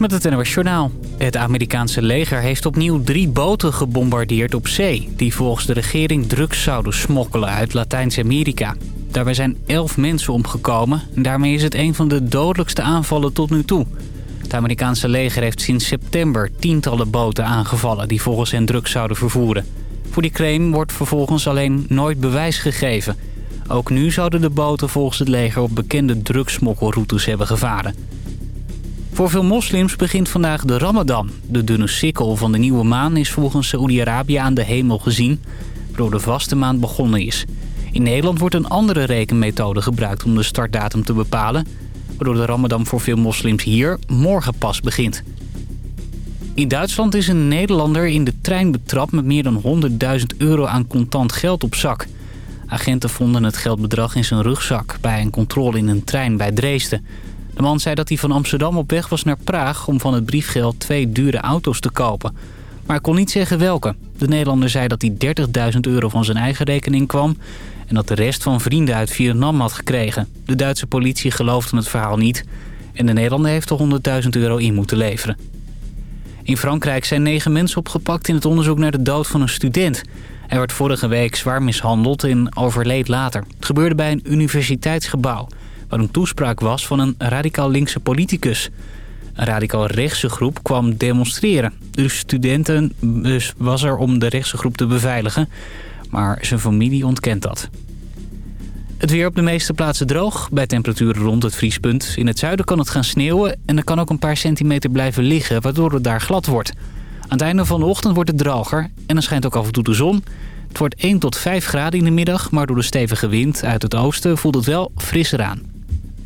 met het NOS. Het Amerikaanse leger heeft opnieuw drie boten gebombardeerd op zee... die volgens de regering drugs zouden smokkelen uit Latijns-Amerika. Daarbij zijn elf mensen omgekomen... en daarmee is het een van de dodelijkste aanvallen tot nu toe. Het Amerikaanse leger heeft sinds september tientallen boten aangevallen... die volgens hen drugs zouden vervoeren. Voor die claim wordt vervolgens alleen nooit bewijs gegeven. Ook nu zouden de boten volgens het leger op bekende drugssmokkelroutes hebben gevaren... Voor veel moslims begint vandaag de Ramadan. De dunne sikkel van de nieuwe maan is volgens Saoedi-Arabië aan de hemel gezien... waardoor de vaste maand begonnen is. In Nederland wordt een andere rekenmethode gebruikt om de startdatum te bepalen... waardoor de Ramadan voor veel moslims hier morgen pas begint. In Duitsland is een Nederlander in de trein betrapt met meer dan 100.000 euro aan contant geld op zak. Agenten vonden het geldbedrag in zijn rugzak bij een controle in een trein bij Dresden... De man zei dat hij van Amsterdam op weg was naar Praag... om van het briefgeld twee dure auto's te kopen. Maar hij kon niet zeggen welke. De Nederlander zei dat hij 30.000 euro van zijn eigen rekening kwam... en dat de rest van vrienden uit Vietnam had gekregen. De Duitse politie geloofde het verhaal niet... en de Nederlander heeft de 100.000 euro in moeten leveren. In Frankrijk zijn negen mensen opgepakt in het onderzoek naar de dood van een student. Hij werd vorige week zwaar mishandeld en overleed later. Het gebeurde bij een universiteitsgebouw waar een toespraak was van een radicaal linkse politicus. Een radicaal rechtse groep kwam demonstreren. De studenten dus was er om de rechtse groep te beveiligen, maar zijn familie ontkent dat. Het weer op de meeste plaatsen droog, bij temperaturen rond het vriespunt. In het zuiden kan het gaan sneeuwen en er kan ook een paar centimeter blijven liggen, waardoor het daar glad wordt. Aan het einde van de ochtend wordt het droger en dan schijnt ook af en toe de zon. Het wordt 1 tot 5 graden in de middag, maar door de stevige wind uit het oosten voelt het wel frisser aan.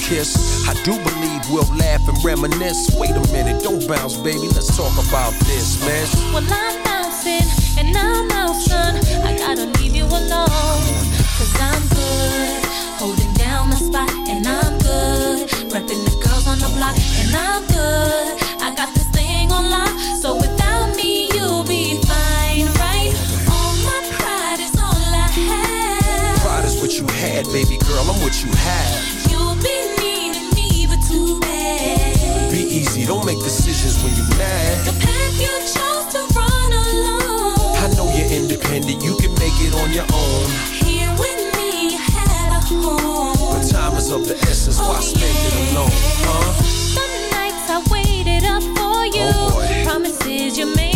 Kiss. I do believe we'll laugh and reminisce. Wait a minute, don't bounce, baby. Let's talk about this, man. Well, I'm bouncing and I'm out, son. I gotta leave you alone. Cause I'm good. Holding down the spot and I'm good. Repping the girls on the block and I'm good. I got this thing on lock. So without me, you'll be fine, right? What you had, baby girl, I'm what you have. Be me, but too bad. Be easy, don't make decisions when you're mad. The path you chose to run alone. I know you're independent, you can make it on your own. Here with me, you had a home. But time is of the essence, oh, why spend it alone, huh? Some nights I waited up for you. Oh Promises you made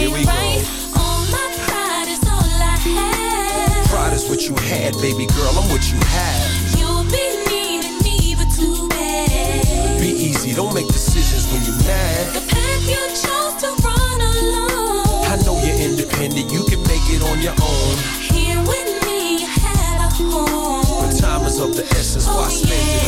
you had, Pride is all I have. Pride is what you had, baby girl. I'm what you have. You'll be needing me, but too bad. Be easy, don't make decisions when you're mad. The path you chose to run alone. I know you're independent, you can make it on your own. Here with me, you had a home. But time is of the essence, oh, why spend it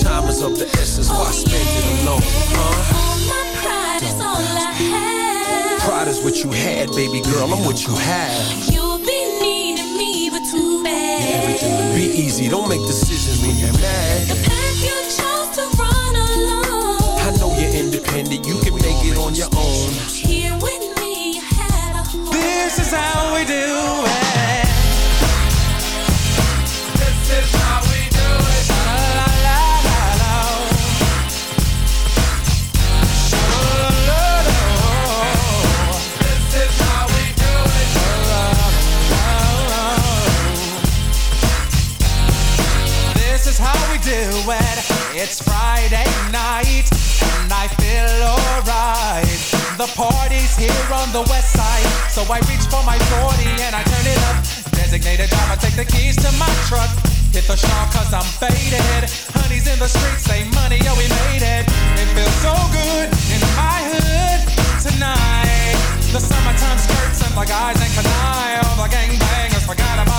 Time is of the essence, oh, why spend it alone, huh? All my pride is all I have. Pride is what you had, baby girl. I'm what you have. You'll be needing me, but too bad. Be easy, don't make decisions when you're mad. The path you chose to run alone. I know you're independent, you can make it on your own. Here with me, you had a home. This is how we do it. It's Friday night and I feel alright. The party's here on the west side, so I reach for my 40 and I turn it up. Designated driver, take the keys to my truck. Hit the shop cause I'm faded. Honey's in the streets, say money, yo, we made it. It feels so good in my hood tonight. The summertime skirts and the guys ain't canine. All the gangbangers forgot about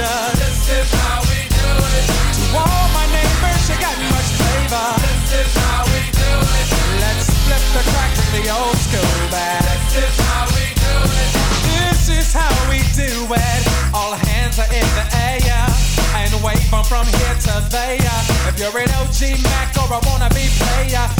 This is how we do it. To all my neighbors, you got much flavor. This is how we do it. Let's flip the crack the old school. This is how we do it. This is how we do it. All hands are in the air and wave from here to there. If you're an OG Mac or a wannabe player.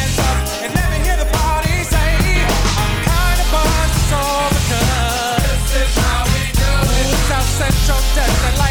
success and life.